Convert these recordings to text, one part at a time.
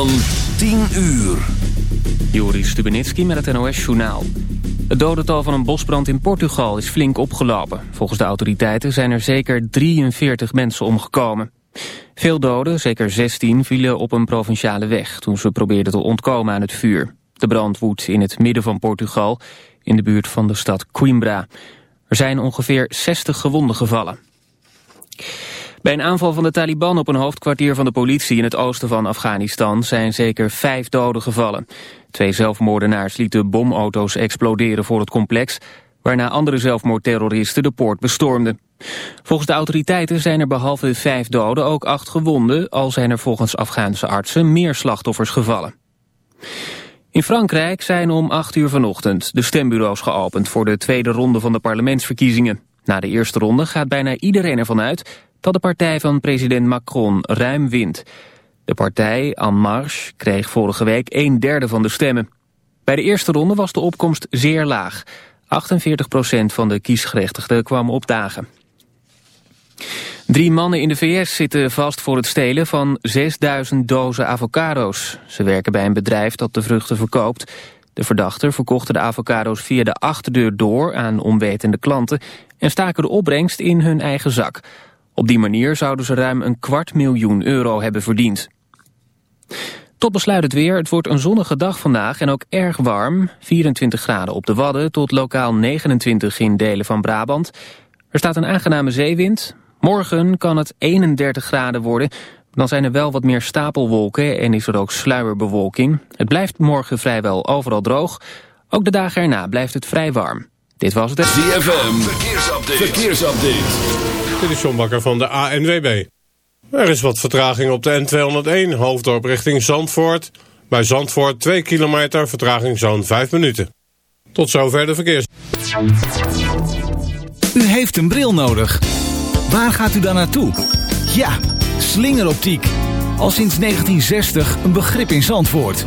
Van 10 uur. Joris Stubenitski met het NOS-journaal. Het dodental van een bosbrand in Portugal is flink opgelopen. Volgens de autoriteiten zijn er zeker 43 mensen omgekomen. Veel doden, zeker 16, vielen op een provinciale weg... toen ze probeerden te ontkomen aan het vuur. De brand woedt in het midden van Portugal, in de buurt van de stad Coimbra. Er zijn ongeveer 60 gewonden gevallen. Bij een aanval van de Taliban op een hoofdkwartier van de politie in het oosten van Afghanistan zijn zeker vijf doden gevallen. Twee zelfmoordenaars lieten bomauto's exploderen voor het complex, waarna andere zelfmoordterroristen de poort bestormden. Volgens de autoriteiten zijn er behalve vijf doden ook acht gewonden, al zijn er volgens Afghaanse artsen meer slachtoffers gevallen. In Frankrijk zijn om acht uur vanochtend de stembureaus geopend voor de tweede ronde van de parlementsverkiezingen. Na de eerste ronde gaat bijna iedereen ervan uit dat de partij van president Macron ruim wint. De partij En Marche kreeg vorige week een derde van de stemmen. Bij de eerste ronde was de opkomst zeer laag. 48% van de kiesgerechtigden kwam opdagen. Drie mannen in de VS zitten vast voor het stelen van 6000 dozen avocado's. Ze werken bij een bedrijf dat de vruchten verkoopt. De verdachten verkochten de avocado's via de achterdeur door aan onwetende klanten... en staken de opbrengst in hun eigen zak. Op die manier zouden ze ruim een kwart miljoen euro hebben verdiend. Tot besluit het weer. Het wordt een zonnige dag vandaag en ook erg warm. 24 graden op de Wadden tot lokaal 29 in delen van Brabant. Er staat een aangename zeewind. Morgen kan het 31 graden worden. Dan zijn er wel wat meer stapelwolken en is er ook sluierbewolking. Het blijft morgen vrijwel overal droog. Ook de dagen erna blijft het vrij warm. Dit was het... ZFM, verkeersupdate. verkeersupdate. Dit is John Bakker van de ANWB. Er is wat vertraging op de N201, hoofddorp richting Zandvoort. Bij Zandvoort 2 kilometer, vertraging zo'n 5 minuten. Tot zover de verkeers. U heeft een bril nodig. Waar gaat u dan naartoe? Ja, slingeroptiek. Al sinds 1960 een begrip in Zandvoort.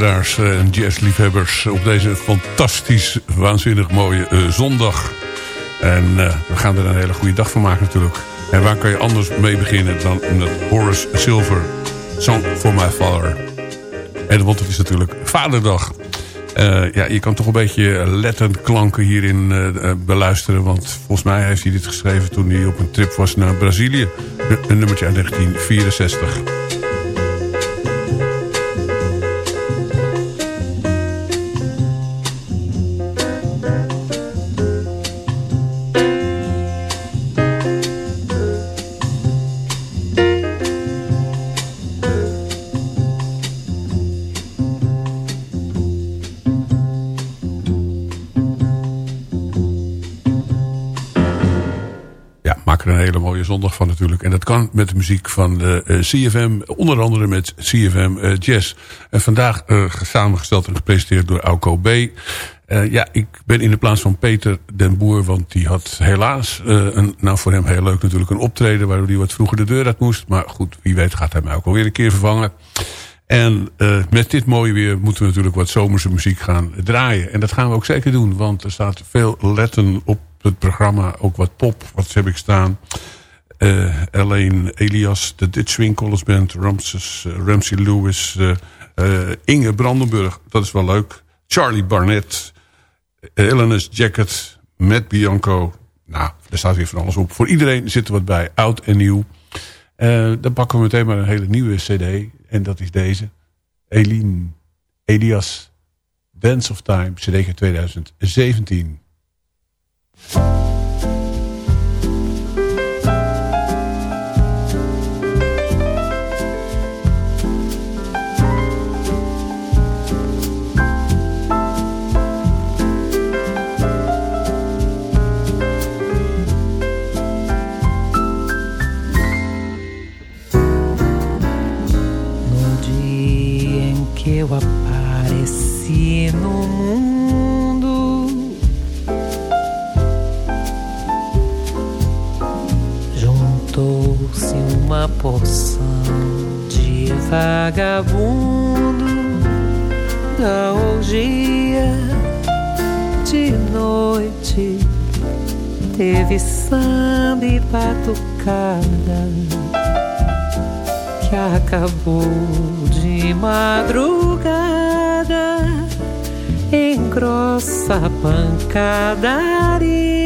Luisteraars en jazzliefhebbers op deze fantastisch, waanzinnig mooie uh, zondag. En uh, we gaan er een hele goede dag van maken natuurlijk. En waar kan je anders mee beginnen dan met Horace Silver, Song for My Father. En want het is natuurlijk Vaderdag. Ja, je kan toch een beetje lettend klanken hierin beluisteren. Want volgens mij heeft hij dit geschreven toen hij op een trip was naar Brazilië. Een nummertje uit 1964. Zondag van natuurlijk. En dat kan met de muziek van de uh, CFM, onder andere met CFM uh, Jazz. En vandaag uh, samengesteld en gepresenteerd door Auko B. ja, ik ben in de plaats van Peter den Boer, want die had helaas, een, nou voor hem heel leuk natuurlijk, een optreden waardoor hij wat vroeger de deur uit moest. Maar goed, wie weet gaat hij mij ook alweer een keer vervangen. En met dit mooie weer moeten we natuurlijk wat zomerse muziek gaan draaien. En dat gaan we ook zeker doen, want er staat veel letten op het programma. Ook wat pop, wat heb ik staan. Uh, Elaine Elias, de Dutch Swing Band, Ramses, uh, Ramsey Lewis, uh, Inge Brandenburg, dat is wel leuk. Charlie Barnett, Eleanor's Jacket, Matt Bianco. Nou, er staat weer van alles op. Voor iedereen zit er wat bij, oud en nieuw. dan pakken we meteen maar een hele nieuwe cd. En dat is deze. Eline Elias, Dance of Time, cd 2017. Uma porção de vagabundo da orgia de noite. Teve samba e batucada que acabou de madrugada em grossa pancadaria.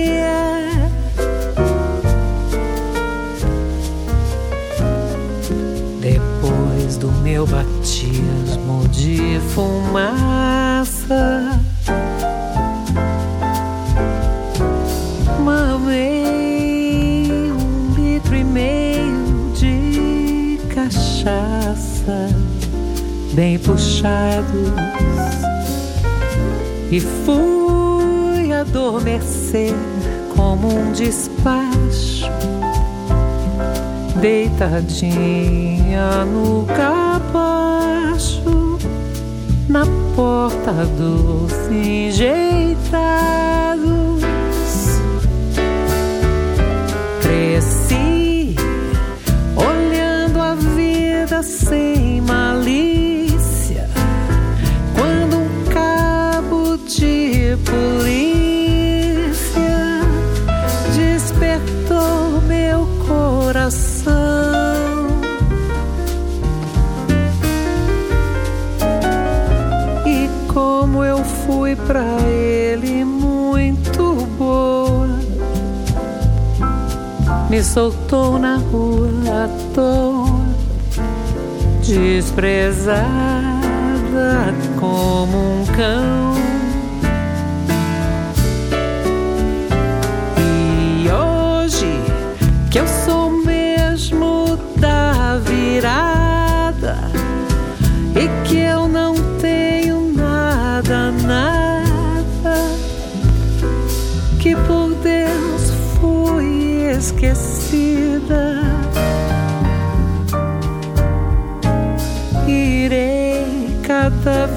Meu batismo de fumaça. Mamei um litro e meio de cachaça bem puxados e fui adormecer como um despacho, deitadinha no capacho, na porta dos enjeitados. Cresci soltou na rua à toa desprezada como um cão. E hoje que eu sou mesmo da virada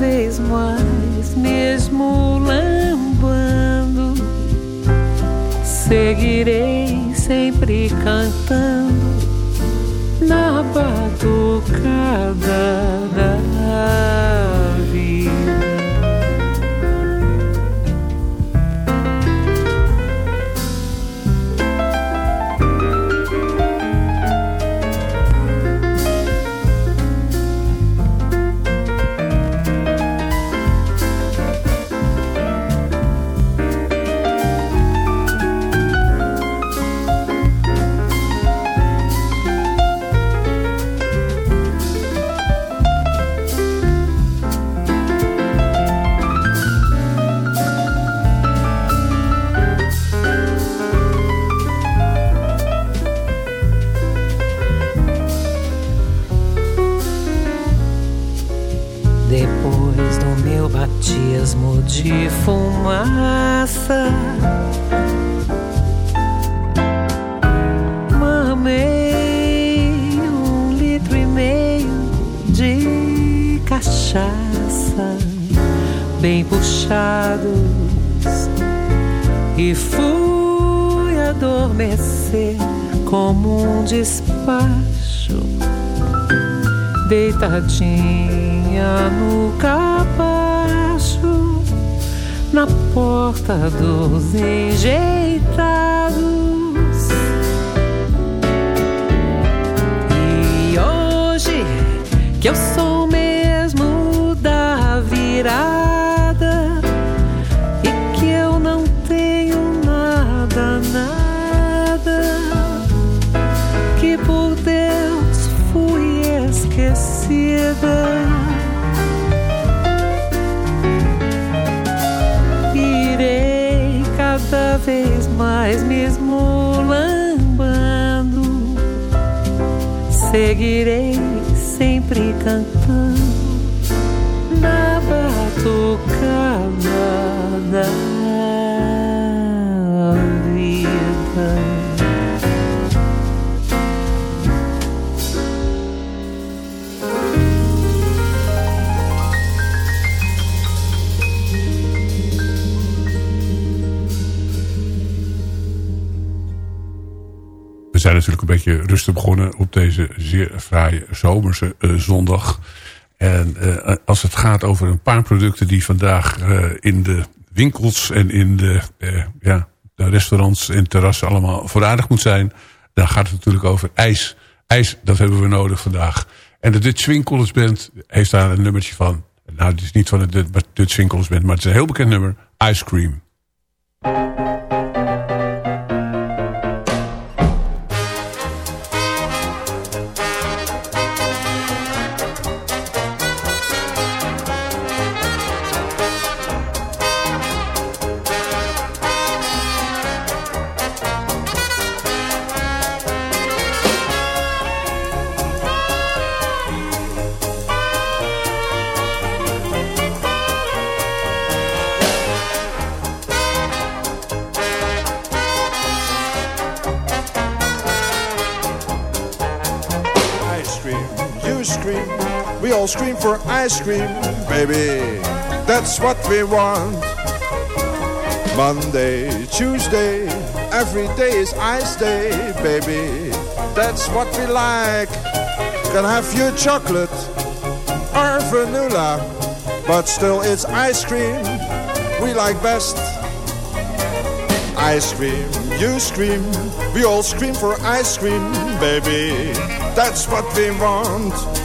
vez mais, mesmo lambando. Seguirei sempre cantando deitadinha no capacho, na porta dos enjeitados. Sempre cantando na batucada zijn natuurlijk een beetje rustig begonnen op deze zeer fraaie zomerse uh, zondag. En uh, als het gaat over een paar producten die vandaag uh, in de winkels en in de, ja, de restaurants en terrassen allemaal voorradig moet zijn. Dan gaat het natuurlijk over ijs. Ijs, dat hebben we nodig vandaag. En de Dutch Winkels Band heeft daar een nummertje van. Nou, het is niet van de Dutch Winkels Band, maar het is een heel bekend nummer. Ice Cream. For ice cream, baby. That's what we want. Monday, Tuesday, every day is ice day, baby. That's what we like. Can have your chocolate or vanilla, but still it's ice cream we like best. Ice cream, you scream, we all scream for ice cream, baby. That's what we want.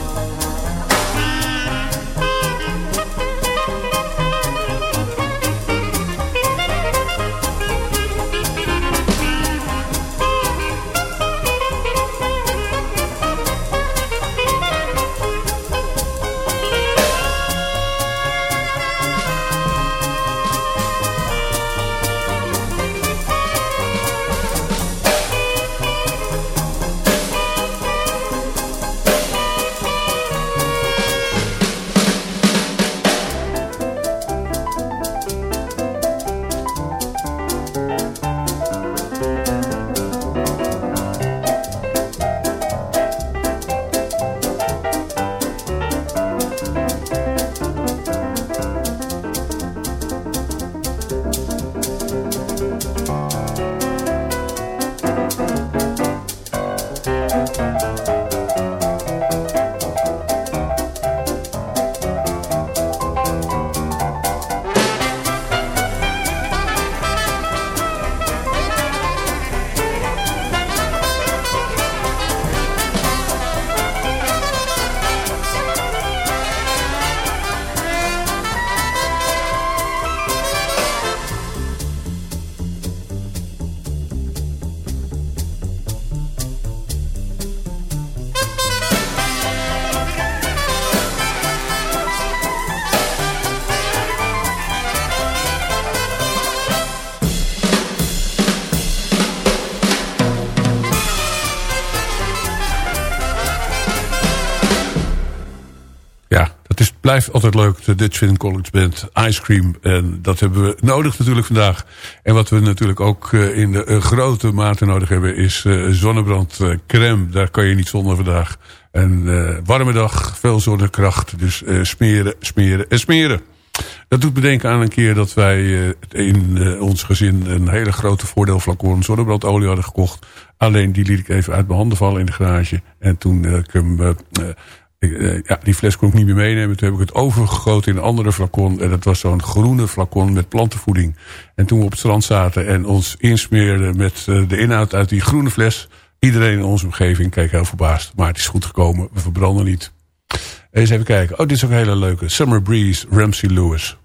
Blijft altijd leuk. De Dutch Film College Band, Ice Cream. En dat hebben we nodig natuurlijk vandaag. En wat we natuurlijk ook eh, in de uh, grote mate nodig hebben... is uh, zonnebrandcrème. Daar kan je niet zonder vandaag. Een warme dag, veel zonnekracht. Dus smeren, smeren en smeren. Dat doet me denken aan een keer dat wij in ons gezin... een hele grote voordeelflacon zonnebrandolie hadden gekocht. Alleen die liet ik even uit mijn handen vallen in de garage. En toen ik hem eh, ja, die fles kon ik niet meer meenemen. Toen heb ik het overgegoten in een andere flacon. En dat was zo'n groene flacon met plantenvoeding. En toen we op het strand zaten en ons insmeerden met eh, de inhoud uit die groene fles. Iedereen in onze omgeving keek heel verbaasd. Maar het is goed gekomen. We verbranden niet. Eens even kijken. Oh, dit is ook een hele leuke. Summer Breeze, Ramsey Lewis.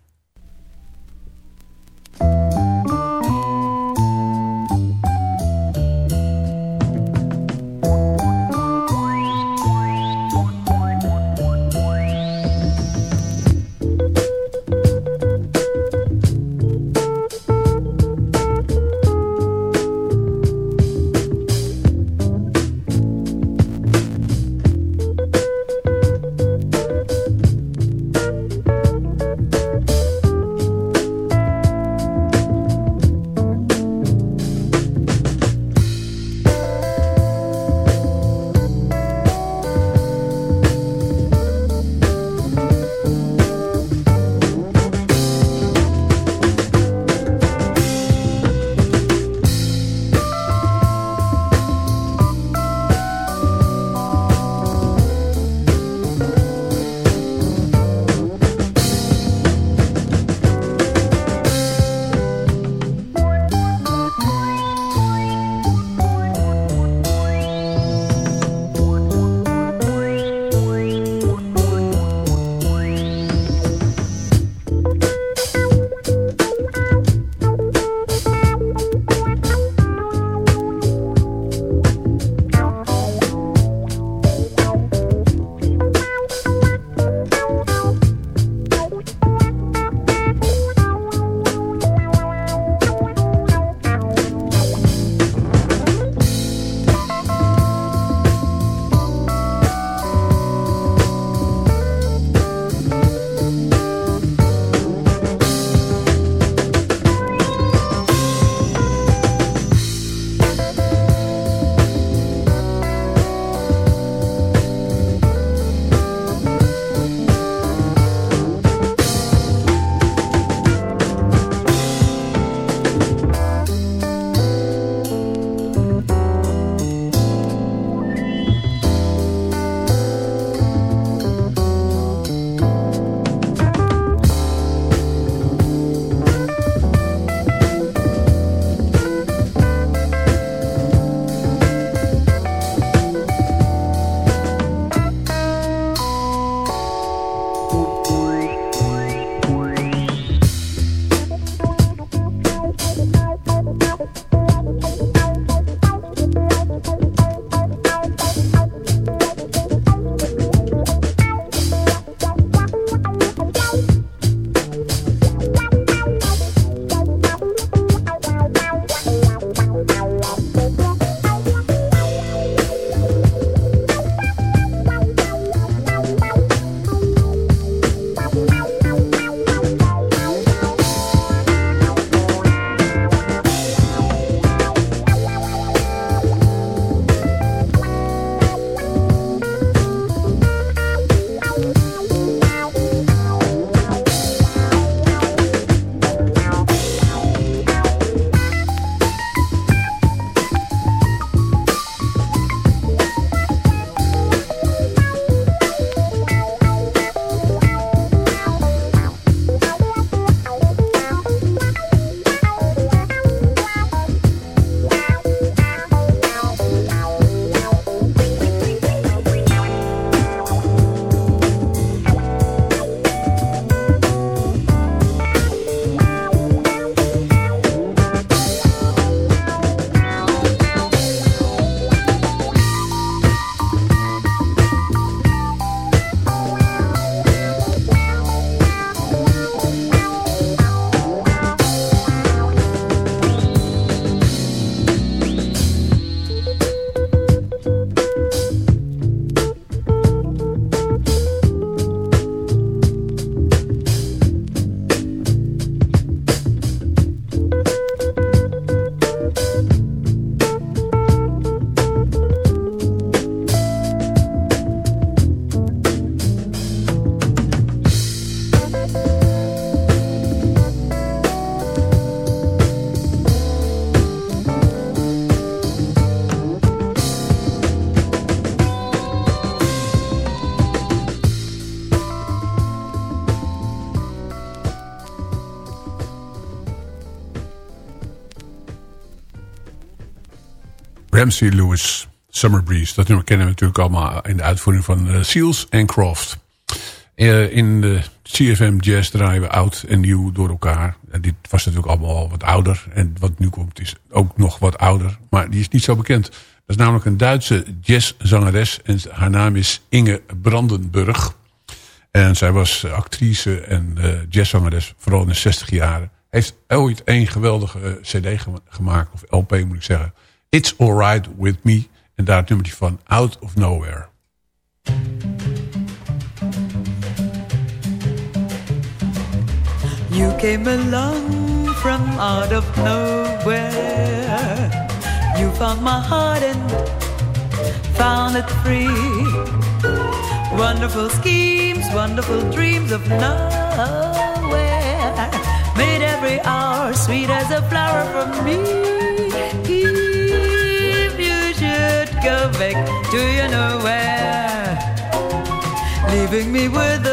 Ramsey Lewis, Summer Breeze. Dat nummer kennen we natuurlijk allemaal in de uitvoering van uh, Seals en Croft. Uh, in de CFM Jazz draaien we oud en nieuw door elkaar. En dit was natuurlijk allemaal al wat ouder. En wat nu komt is ook nog wat ouder. Maar die is niet zo bekend. Dat is namelijk een Duitse jazzzangeres. En haar naam is Inge Brandenburg. En zij was actrice en uh, jazzzangeres, vooral in de 60 jaren. Heeft ooit een geweldige cd gemaakt, of LP moet ik zeggen. It's Alright With Me. En daar het nummertje van Out of Nowhere. You came along from out of nowhere. You found my heart and found it free. Wonderful schemes, wonderful dreams of nowhere. Made every hour sweet as a flower for me. avec, do you know where? Leaving me with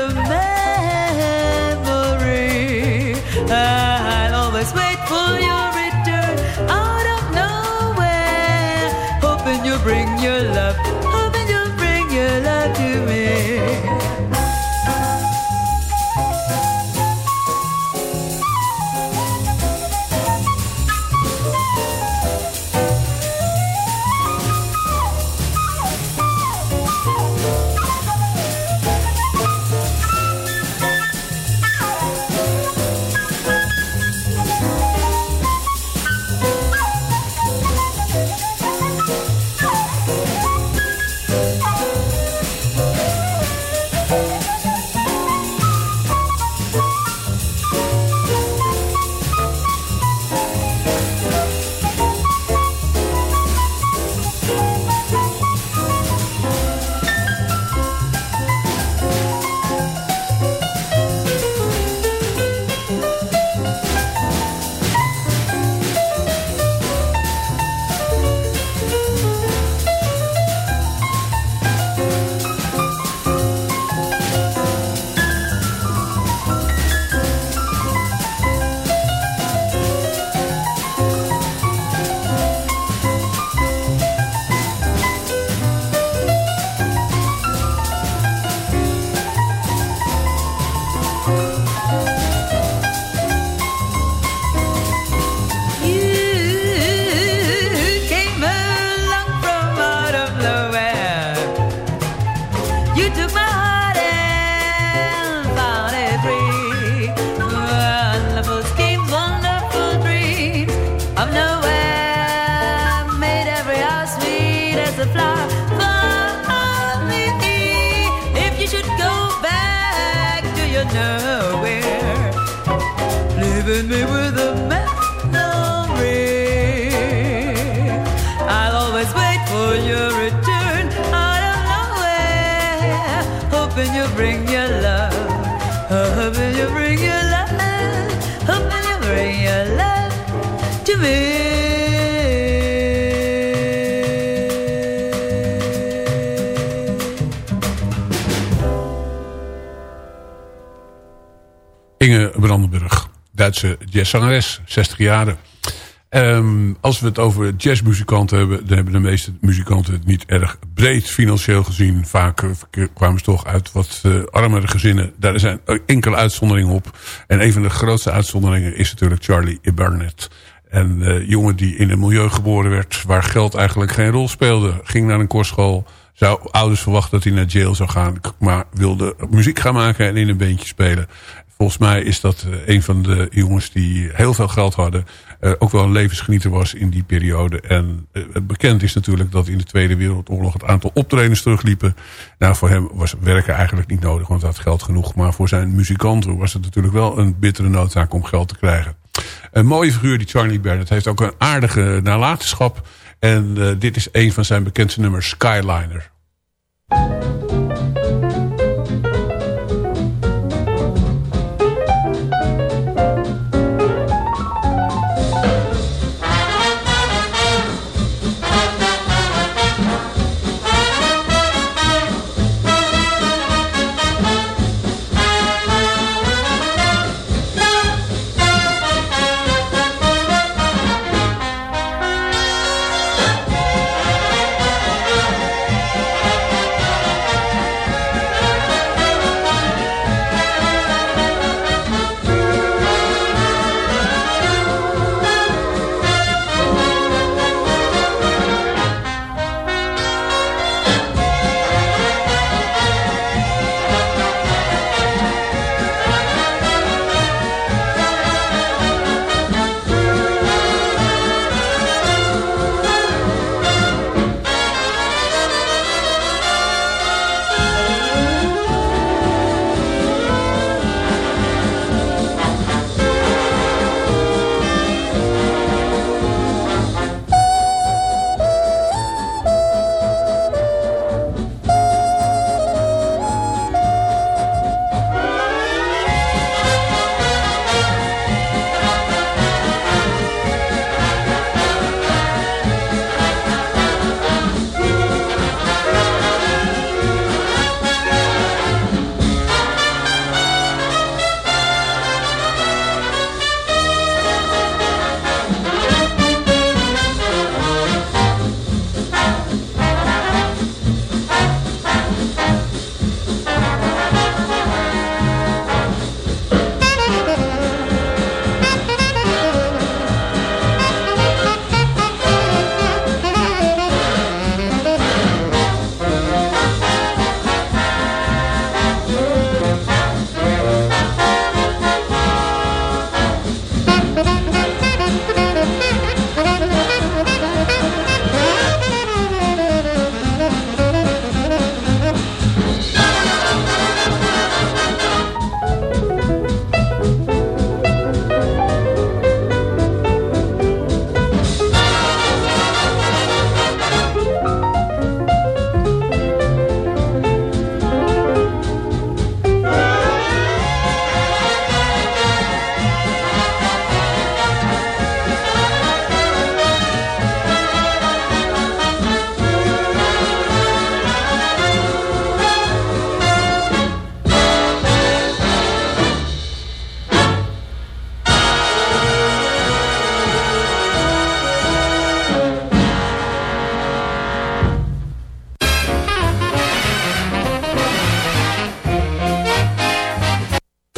jazzzangeres, 60 jaar. Um, als we het over jazzmuzikanten hebben... dan hebben de meeste muzikanten het niet erg breed financieel gezien. Vaak eh, kwamen ze toch uit wat uh, armere gezinnen. Daar zijn enkele uitzonderingen op. En een van de grootste uitzonderingen is natuurlijk Charlie Barnett. En uh, jongen die in een milieu geboren werd... waar geld eigenlijk geen rol speelde. Ging naar een kostschool. Zou ouders verwachten dat hij naar jail zou gaan. Maar wilde muziek gaan maken en in een beentje spelen. Volgens mij is dat eh, een van de jongens die heel veel geld hadden. Uh, ook wel een levensgenieter was in die periode. En uh, bekend is natuurlijk dat in de Tweede Wereldoorlog het aantal optredens terugliepen. Nou, voor hem was werken eigenlijk niet nodig, want hij had geld genoeg. Maar voor zijn muzikanten was het natuurlijk wel een bittere noodzaak om geld te krijgen. Een mooie figuur, die Charlie Bernard, heeft ook een aardige nalatenschap. En dit is een van zijn bekendste nummers, Skyliner.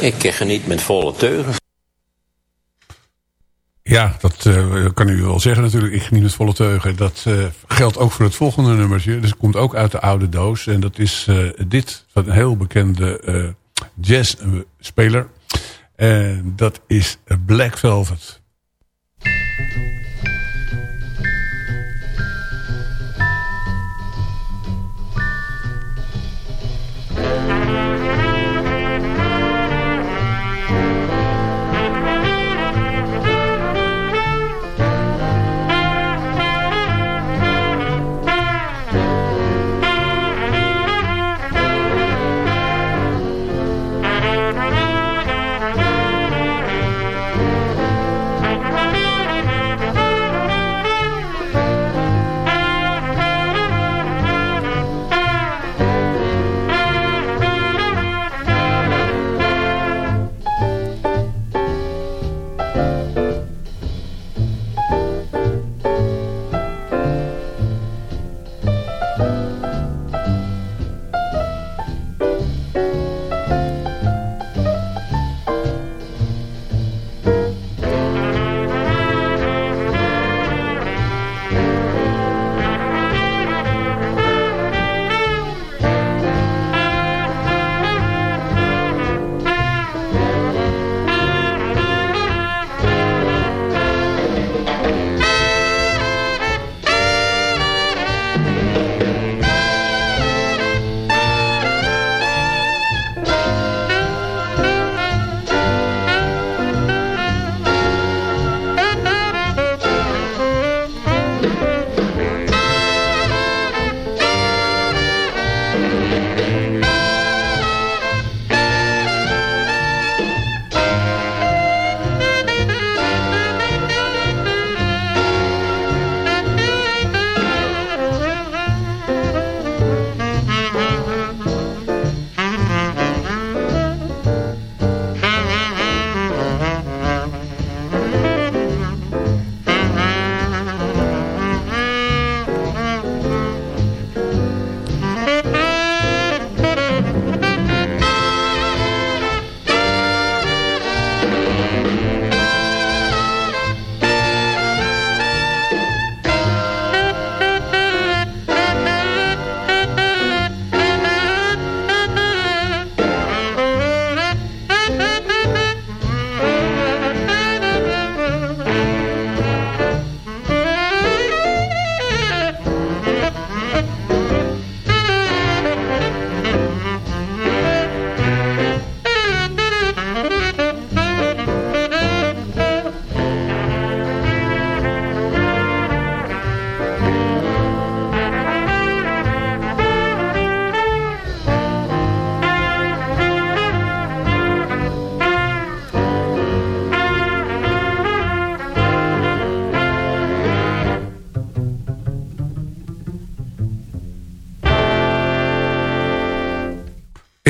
Ik geniet met volle teugen. Ja, dat uh, kan u wel zeggen natuurlijk. Ik geniet met volle teugen. Dat uh, geldt ook voor het volgende nummertje. Dus het komt ook uit de oude doos. En dat is uh, dit van een heel bekende jazzspeler. En dat is Black Velvet.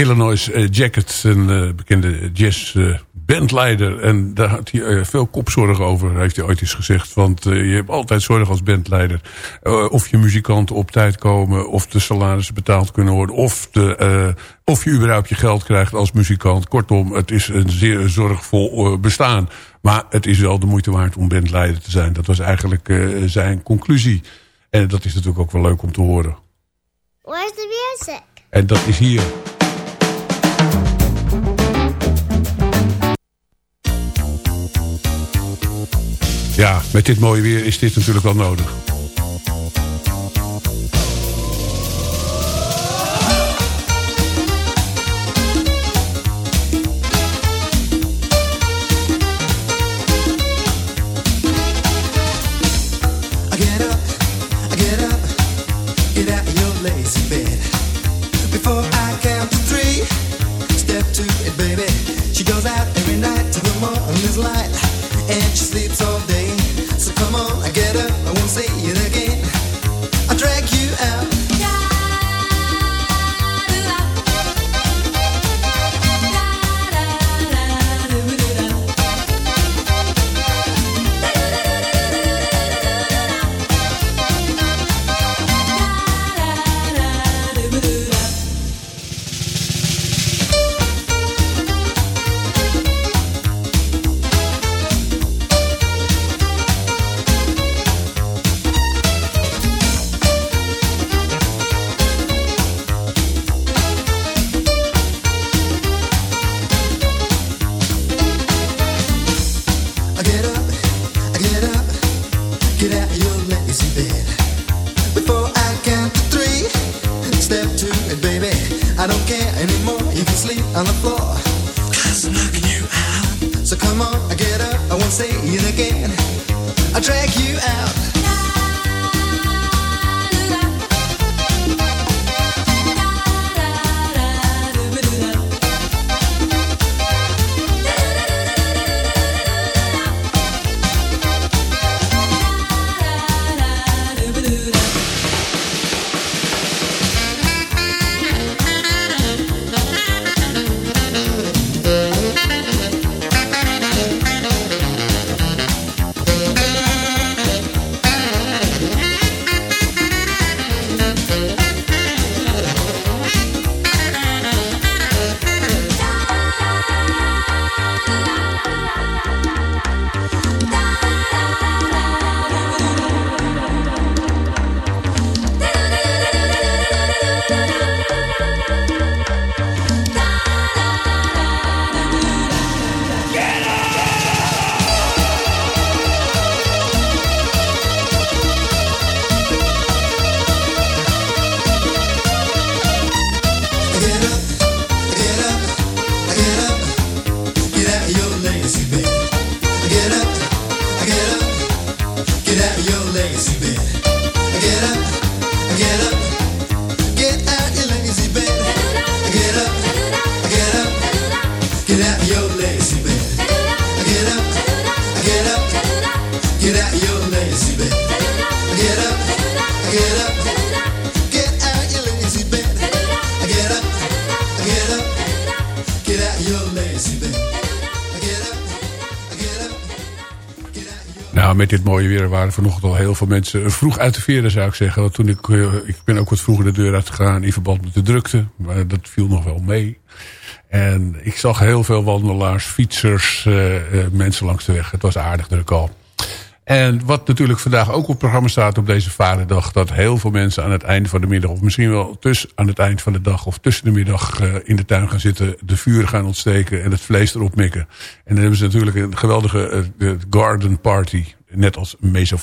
Illinois eh, Jacket, een uh, bekende jazz uh, bandleider. En daar had hij veel kopzorgen over, heeft hij ooit eens gezegd. Want je hebt altijd zorg als bandleider. of je muzikanten op tijd komen, of de salarissen betaald kunnen worden... of, de, of je überhaupt je geld krijgt als muzikant. Kortom, het is een zeer zorgvol bestaan. Maar het is wel de moeite waard om bandleider te zijn. Dat was eigenlijk zijn conclusie. En dat is natuurlijk ook wel leuk om te horen. Where's the music? En dat is hier. Ja, met dit mooie weer is dit natuurlijk wel nodig. You can sleep on the floor. Cause I'm knocking you out. So come on, I get up. I won't say it again. I'll drag you out. Weer waren vanochtend al heel veel mensen vroeg uit de veren, zou ik zeggen. Want toen ik, eh, ik ben ook wat vroeger de deur uitgegaan in verband met de drukte. Maar dat viel nog wel mee. En ik zag heel veel wandelaars, fietsers, eh, eh, mensen langs de weg. Het was aardig druk al. En wat natuurlijk vandaag ook op het programma staat op deze vaderdag... dat heel veel mensen aan het einde van de middag... of misschien wel tussen aan het eind van de dag... of tussen de middag eh, in de tuin gaan zitten... de vuren gaan ontsteken en het vlees erop mikken. En dan hebben ze natuurlijk een geweldige eh, de garden party. Net als Mesa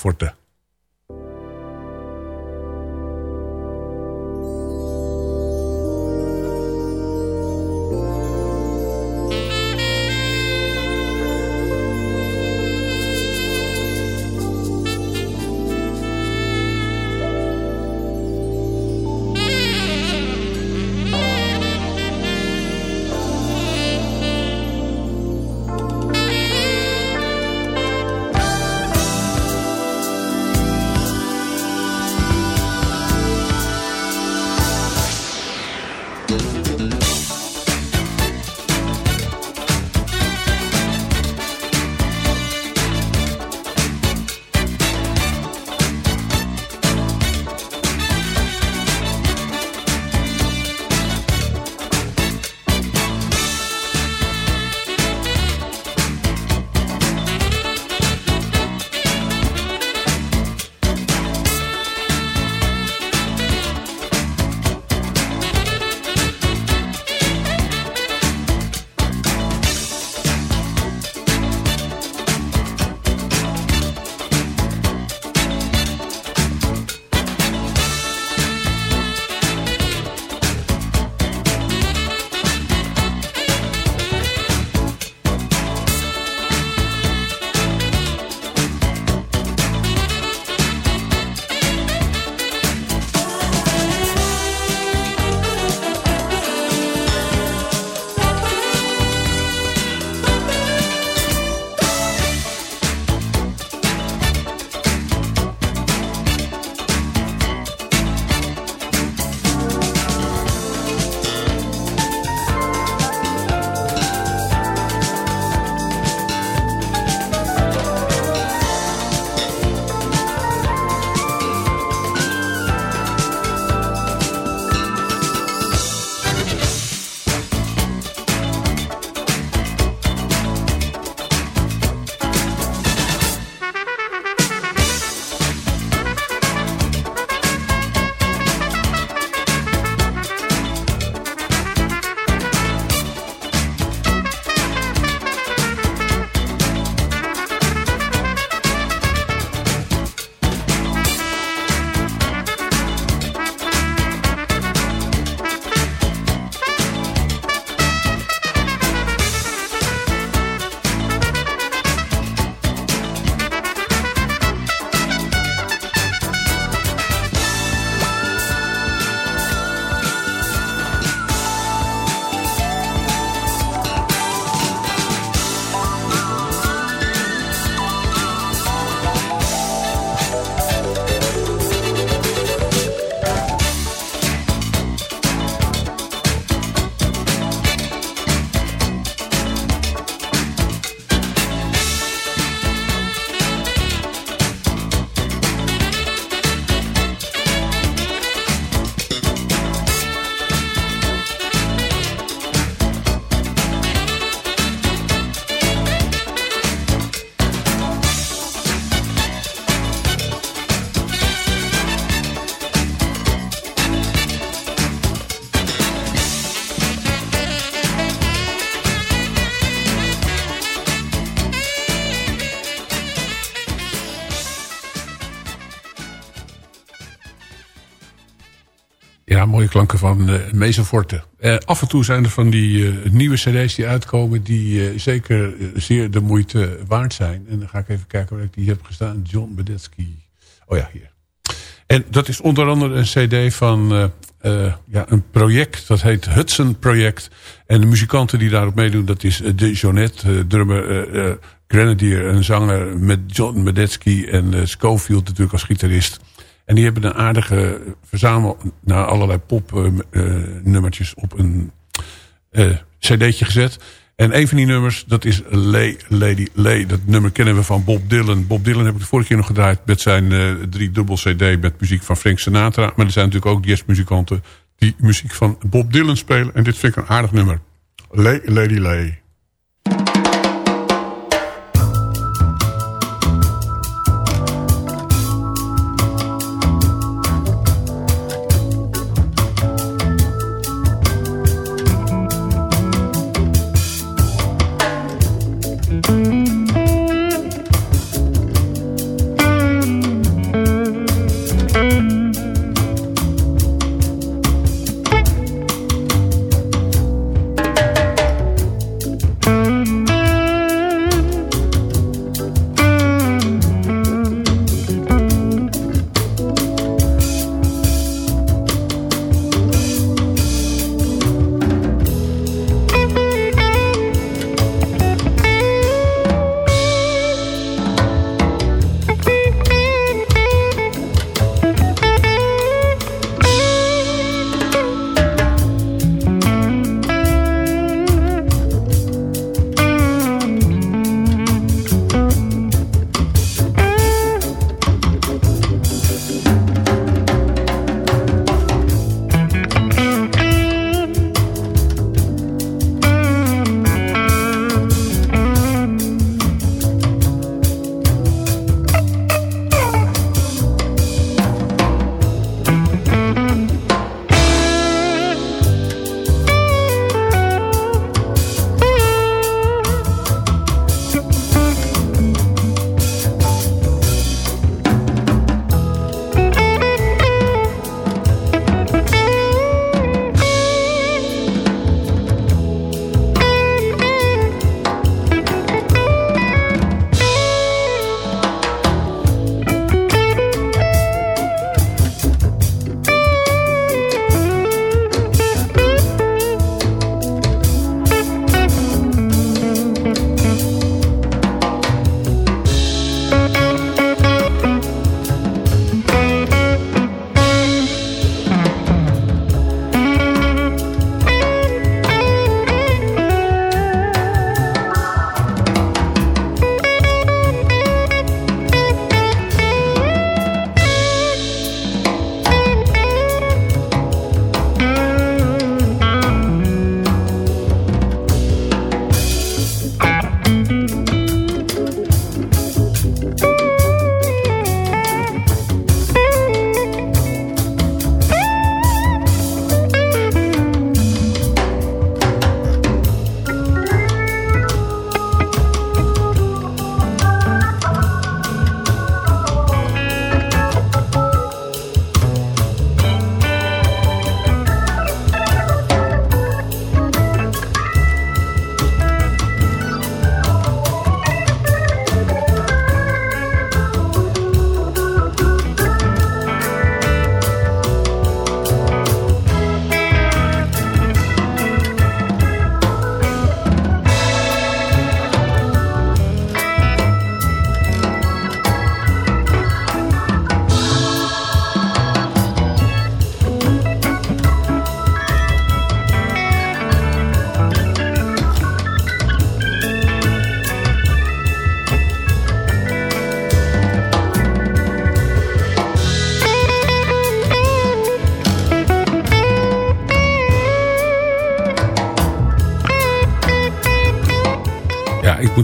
klanken van uh, Mezenforte. Uh, af en toe zijn er van die uh, nieuwe cd's die uitkomen... die zeker zeer de moeite waard zijn. En dan ga ik even kijken waar ik die heb gestaan. John Bedetsky. Oh ja, hier. En dat is onder andere een cd van ja, een project. Dat heet Hudson Project. En de muzikanten die daarop meedoen... dat is de Jonette, drummer... Grenadier, een zanger met John Medetsky en Schofield natuurlijk als gitarist. En die hebben een aardige verzamel naar allerlei popnummertjes uh, op een uh, cd'tje gezet. En een van die nummers, dat is Lay, Lady Lay. Dat nummer kennen we van Bob Dylan. Bob Dylan heb ik de vorige keer nog gedraaid met zijn uh, drie dubbel cd met muziek van Frank Sinatra. Maar er zijn natuurlijk ook jazzmuzikanten die muziek van Bob Dylan spelen. En dit vind ik een aardig nummer. Lay, Lady Lay.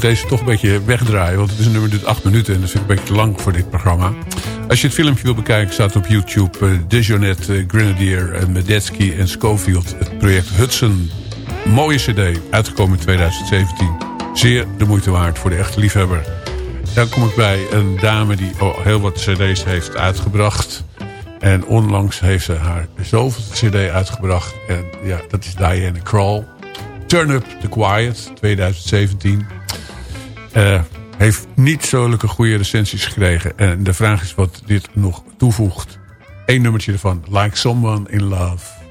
Deze toch een beetje wegdraaien. Want het is een nummer dit acht minuten. En dat vind ik een beetje lang voor dit programma. Als je het filmpje wil bekijken, staat op YouTube... Uh, Dejonet, uh, Grenadier, uh, Medetsky en Schofield. Het project Hudson. Mooie cd, uitgekomen in 2017. Zeer de moeite waard voor de echte liefhebber. Dan kom ik bij een dame die heel wat cd's heeft uitgebracht. En onlangs heeft ze haar zoveelste cd uitgebracht. En ja, dat is Diana Krall. Turn Up The Quiet, 2017. Uh, heeft niet zulke goede recensies gekregen. En de vraag is wat dit nog toevoegt. Eén nummertje ervan. Like Someone In Love.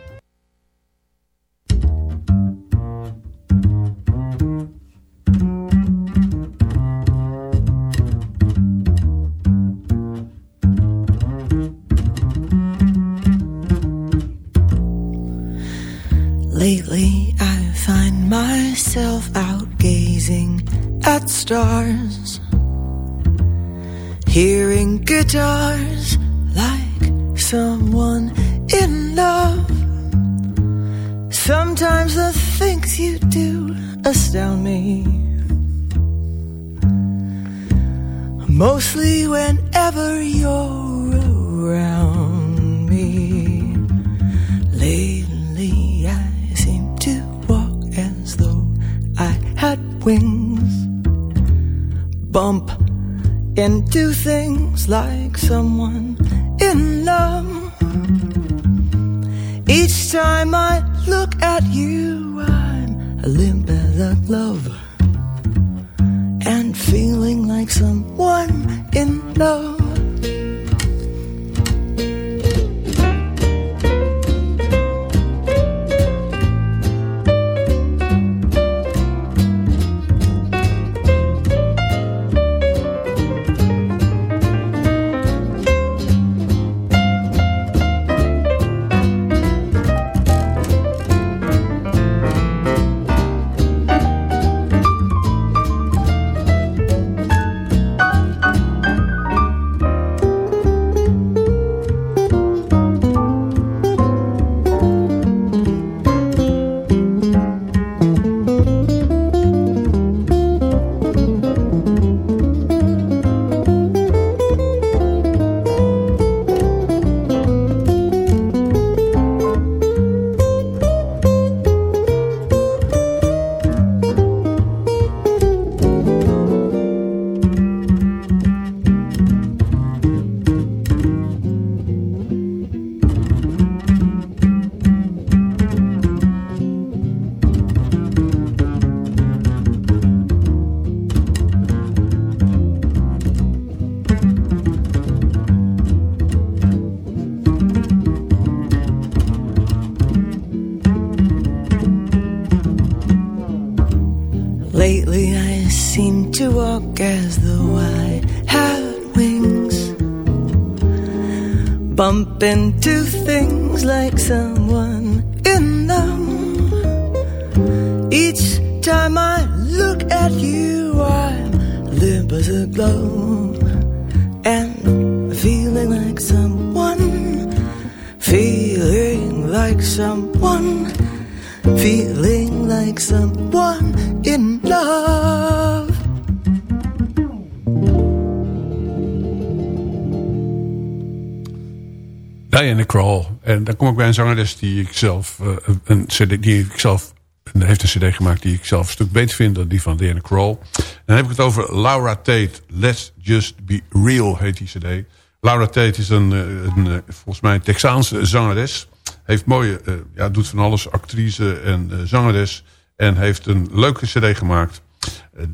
Dan kom ik bij een zangeres die ik zelf, uh, een CD, die ik zelf heeft een cd gemaakt die ik zelf een stuk beter vind dan die van Diana Krall. Dan heb ik het over Laura Tate. Let's Just Be Real heet die cd. Laura Tate is een, een, een volgens mij een Texaanse zangeres. Heeft mooie, ja, doet van alles, actrice en uh, zangeres. En heeft een leuke cd gemaakt.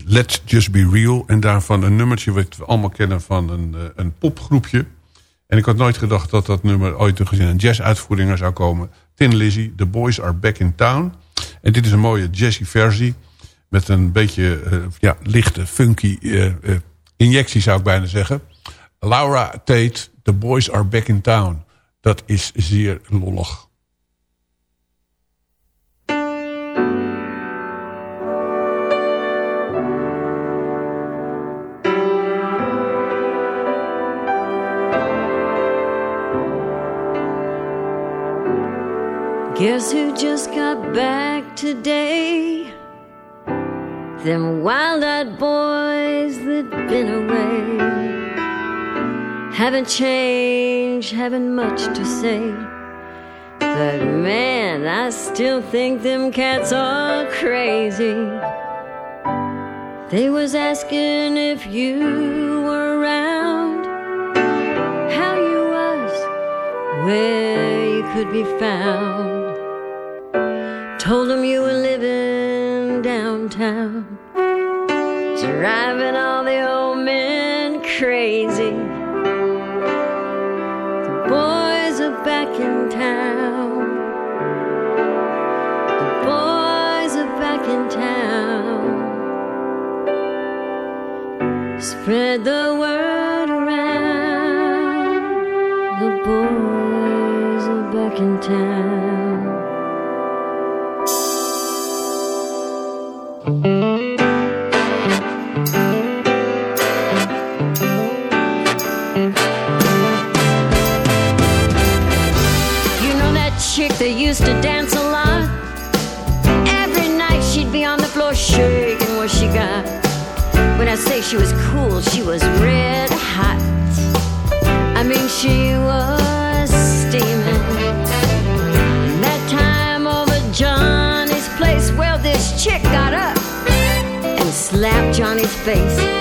Let's Just Be Real. En daarvan een nummertje wat we allemaal kennen van een, een popgroepje. En ik had nooit gedacht dat dat nummer ooit nog eens in een jazz-uitvoering zou komen. Tin Lizzy, The Boys Are Back in Town. En dit is een mooie jazzy versie. Met een beetje uh, ja, lichte, funky uh, uh, injectie zou ik bijna zeggen. Laura Tate, The Boys Are Back in Town. Dat is zeer lollig. Guess who just got back today? Them wild-eyed boys that been away Haven't changed, haven't much to say But man, I still think them cats are crazy They was asking if you were around How you was where you could be found. Told him you were living downtown, driving all the old men crazy. The boys are back in town. The boys are back in town. Spread the word that used to dance a lot? Every night she'd be on the floor shaking what she got. When I say she was cool, she was red hot. I mean, she was steaming. That time over Johnny's place, well, this chick got up and slapped Johnny's face.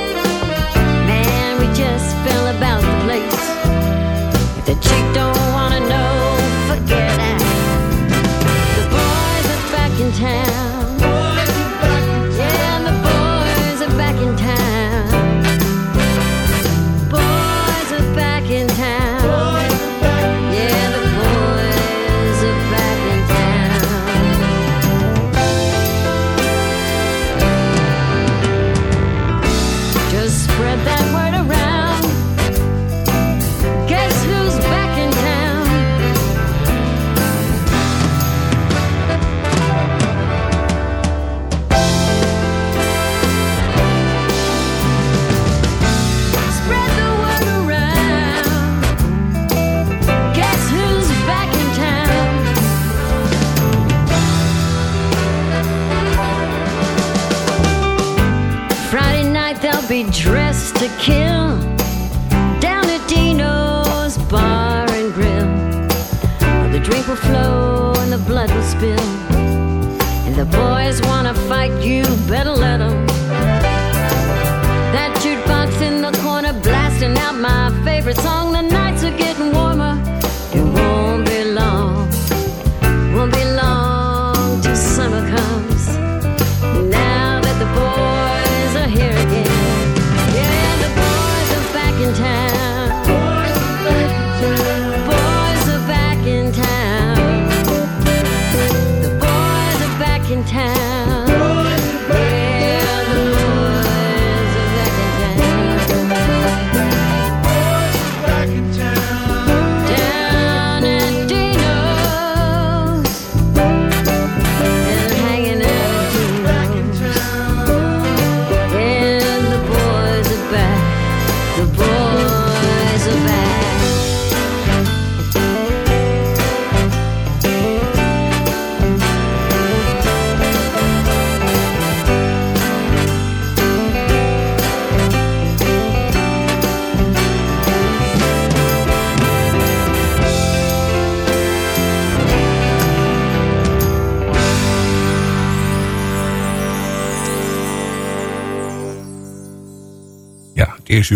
To kill down at Dino's Bar and Grill. The drink will flow and the blood will spill. And the boys wanna fight, you better let them. That jukebox in the corner blasting out my favorite song. The nights are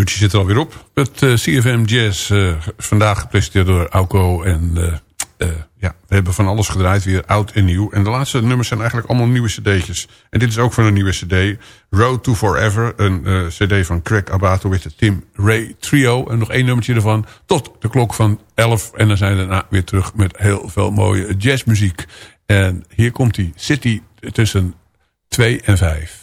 zit er alweer op. Het eh, CFM Jazz, eh, vandaag gepresenteerd door Auko. En eh, ja, we hebben van alles gedraaid, weer oud en nieuw. En de laatste nummers zijn eigenlijk allemaal nieuwe cd'tjes. En dit is ook van een nieuwe cd. Road to Forever, een cd van Craig Abato met de Tim Ray Trio. En nog één nummertje ervan, tot de klok van 11. En dan zijn we daarna weer terug met heel veel mooie jazzmuziek. En hier komt die City tussen 2 en 5.